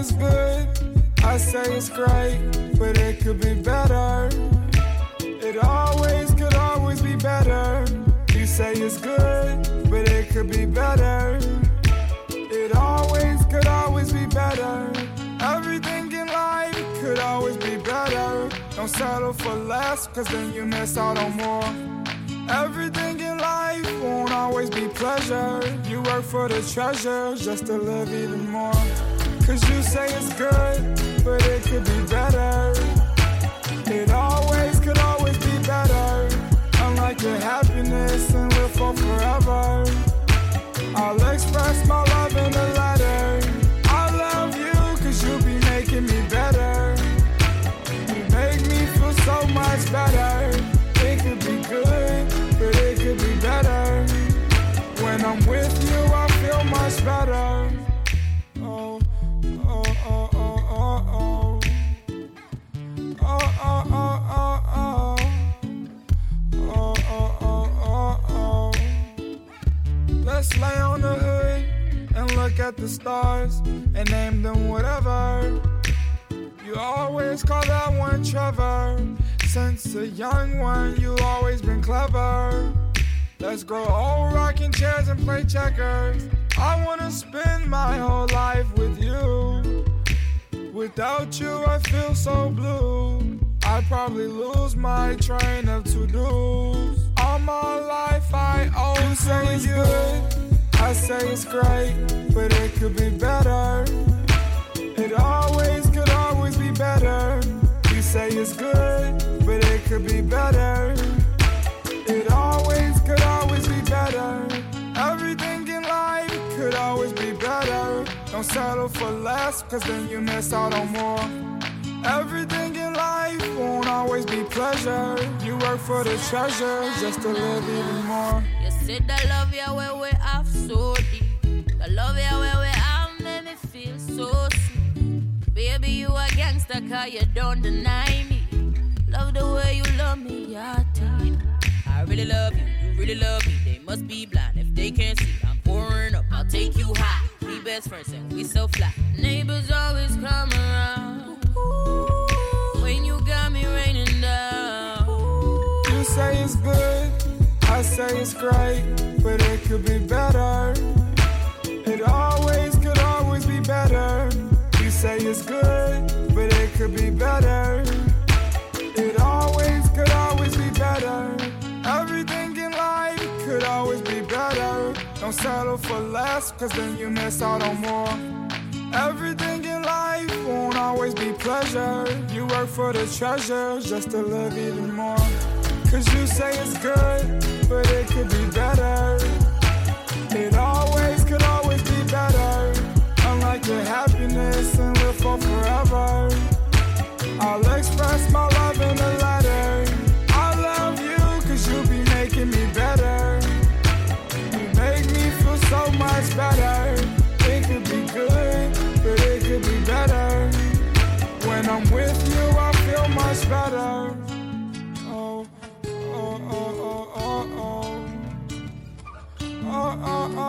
it's good, I say it's great, but it could be better. It always could always be better. You say it's good, but it could be better. It always could always be better. Everything in life could always be better. Don't settle for less, cause then you miss out on more. Everything in life won't always be pleasure. You work for the treasure just to live even more. Cause you say it's good, but it could be better. Let's lay on the hood and look at the stars and name them whatever. You always call that one Trevor. Since a young one, you always been clever. Let's grow old rocking chairs and play checkers. I wanna spend my whole life with you. Without you, I feel so blue. I'd probably lose my train of to dos. My life, I you say it's good. I say it's great, but it could be better. It always could always be better. You say it's good, but it could be better. It always could always be better. Everything in life could always be better. Don't settle for less, cause then you miss out on more. Everything in life won't always be pleasure. For the treasure just to live even more. You said I love you where we have so deep. I love you where we have made me feel so sweet. Baby, you a gangster cause you don't deny me. Love the way you love me, yeah, deep. I really love you, you really love me. They must be blind if they can't see. I'm pouring up, I'll take you high. We best friends and we so fly. Neighbors always come around. It's good, I say it's great, but it could be better. It always could always be better. You say it's good, but it could be better. It always could always be better. Everything in life could always be better. Don't settle for less, cause then you miss out on more. Everything in life won't always be pleasure. You work for the treasure just to live even more. Cause you say it's good, but it could be better. It always could always be better. Unlike your happiness and live for forever. I'll express my love in a letter. I love you cause you be making me better. You make me feel so much better. It could be good, but it could be better. When I'm with you, I feel much better. Oh, oh,